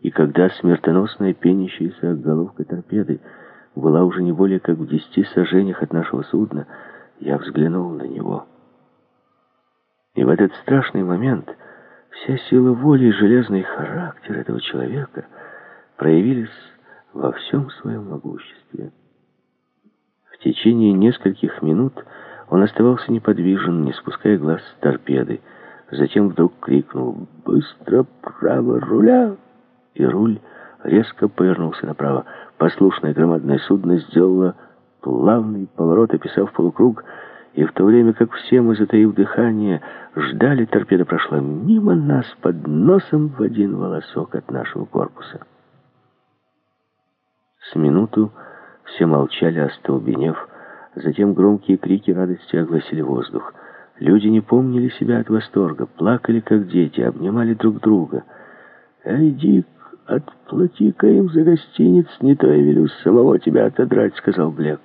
И когда смертоносная пенящаяся головка торпеды была уже не более как в десяти сажениях от нашего судна, я взглянул на него. И в этот страшный момент вся сила воли и железный характер этого человека проявились во всем своем могуществе. В течение нескольких минут он оставался неподвижен, не спуская глаз с торпеды. Затем вдруг крикнул «Быстро право руля!» И руль резко повернулся направо. Послушное громадное судно сделало плавный поворот, описав полукруг, и в то время как все мы, затаив дыхание, ждали, торпеда прошла мимо нас под носом в один волосок от нашего корпуса. С минуту все молчали, остолбенев. Затем громкие крики радости огласили воздух. Люди не помнили себя от восторга, плакали, как дети, обнимали друг друга. «Эй, Дик, отплати-ка им за гостиниц, не то я велю самого тебя отодрать», — сказал Блек.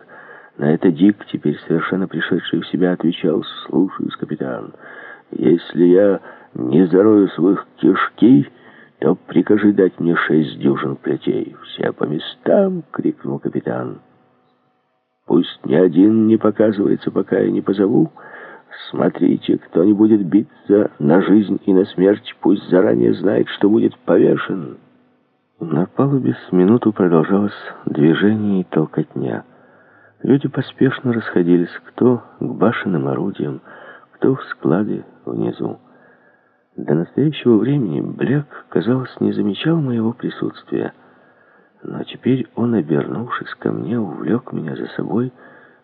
На это Дик, теперь совершенно пришедший в себя, отвечал, «Слушаюсь, капитан, если я не зарою своих кишки...» то прикажи дать мне шесть дюжин плетей. Все по местам, — крикнул капитан. Пусть ни один не показывается, пока я не позову. Смотрите, кто не будет биться на жизнь и на смерть, пусть заранее знает, что будет повешен. На палубе с минуту продолжалось движение и толкотня. Люди поспешно расходились, кто к башенным орудиям, кто в склады внизу. До настоящего времени Блек, казалось, не замечал моего присутствия. Но теперь он, обернувшись ко мне, увлек меня за собой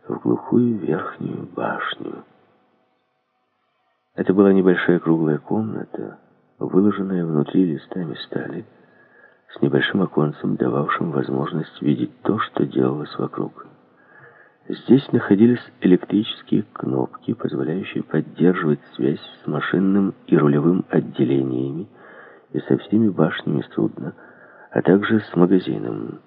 в глухую верхнюю башню. Это была небольшая круглая комната, выложенная внутри листами стали, с небольшим оконцем, дававшим возможность видеть то, что делалось вокруг. Здесь находились электрические кнопки, позволяющие поддерживать связь с машинным и рулевым отделениями и со всеми башнями судна, а также с магазином.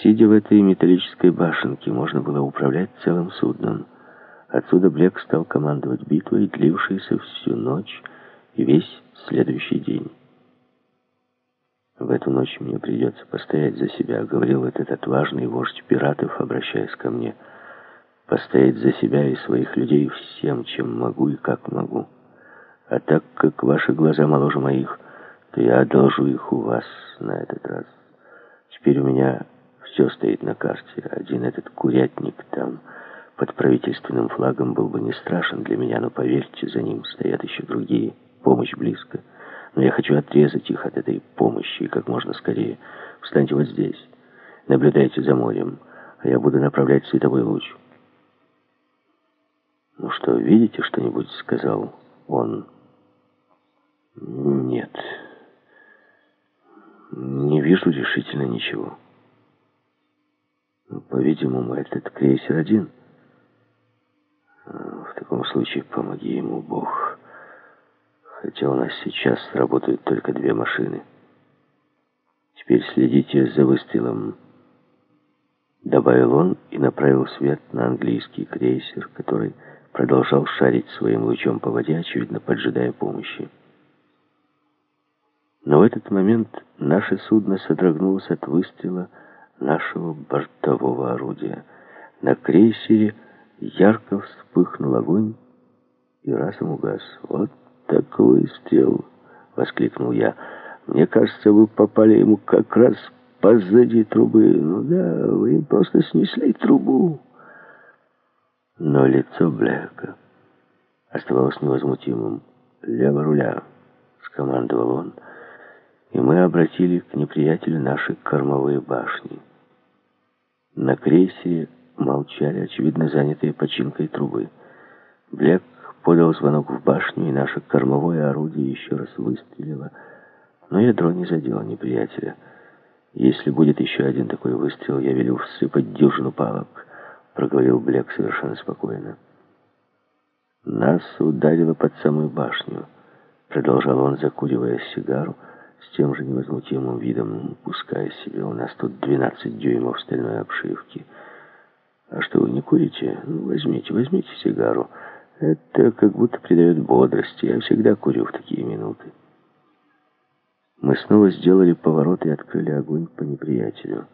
Сидя в этой металлической башенке, можно было управлять целым судном. Отсюда Блек стал командовать битвой, длившейся всю ночь и весь следующий день. В эту ночь мне придется постоять за себя, говорил этот отважный вождь пиратов, обращаясь ко мне. Постоять за себя и своих людей всем, чем могу и как могу. А так как ваши глаза моложе моих, то я одолжу их у вас на этот раз. Теперь у меня все стоит на карте. Один этот курятник там под правительственным флагом был бы не страшен для меня, но поверьте, за ним стоят еще другие. Помощь близко но я хочу отрезать их от этой помощи как можно скорее. Встаньте вот здесь, наблюдайте за морем, а я буду направлять световой луч. «Ну что, видите что-нибудь?» — сказал он. «Нет, не вижу решительно ничего. По-видимому, этот крейсер один. В таком случае помоги ему Бог» хотя у нас сейчас работают только две машины. Теперь следите за выстрелом. Добавил он и направил свет на английский крейсер, который продолжал шарить своим лучом по воде, очевидно, поджидая помощи. Но в этот момент наше судно содрогнулось от выстрела нашего бортового орудия. На крейсере ярко вспыхнул огонь и разом угас. Вот так выстрел!» — воскликнул я. «Мне кажется, вы попали ему как раз позади трубы. Ну да, вы им просто снесли трубу». Но лицо Блэка оставалось невозмутимым. «Лево руля!» — скомандовал он, и мы обратили к неприятелю наши кормовые башни. На крейсере молчали, очевидно, занятые починкой трубы. Блек подал звонок в башню, и наше кормовое орудие еще раз выстрелило. Но ядро не задело неприятеля. «Если будет еще один такой выстрел, я велю всыпать дюжину палок», — проговорил Блек совершенно спокойно. «Нас ударило под самую башню», — продолжал он, закуривая сигару, с тем же невозмутимым видом, пуская себе. «У нас тут 12 дюймов стальной обшивки». «А что, вы не курите? Ну, возьмите, возьмите сигару». Это как будто придает бодрости. Я всегда курю в такие минуты. Мы снова сделали поворот и открыли огонь по неприятелю.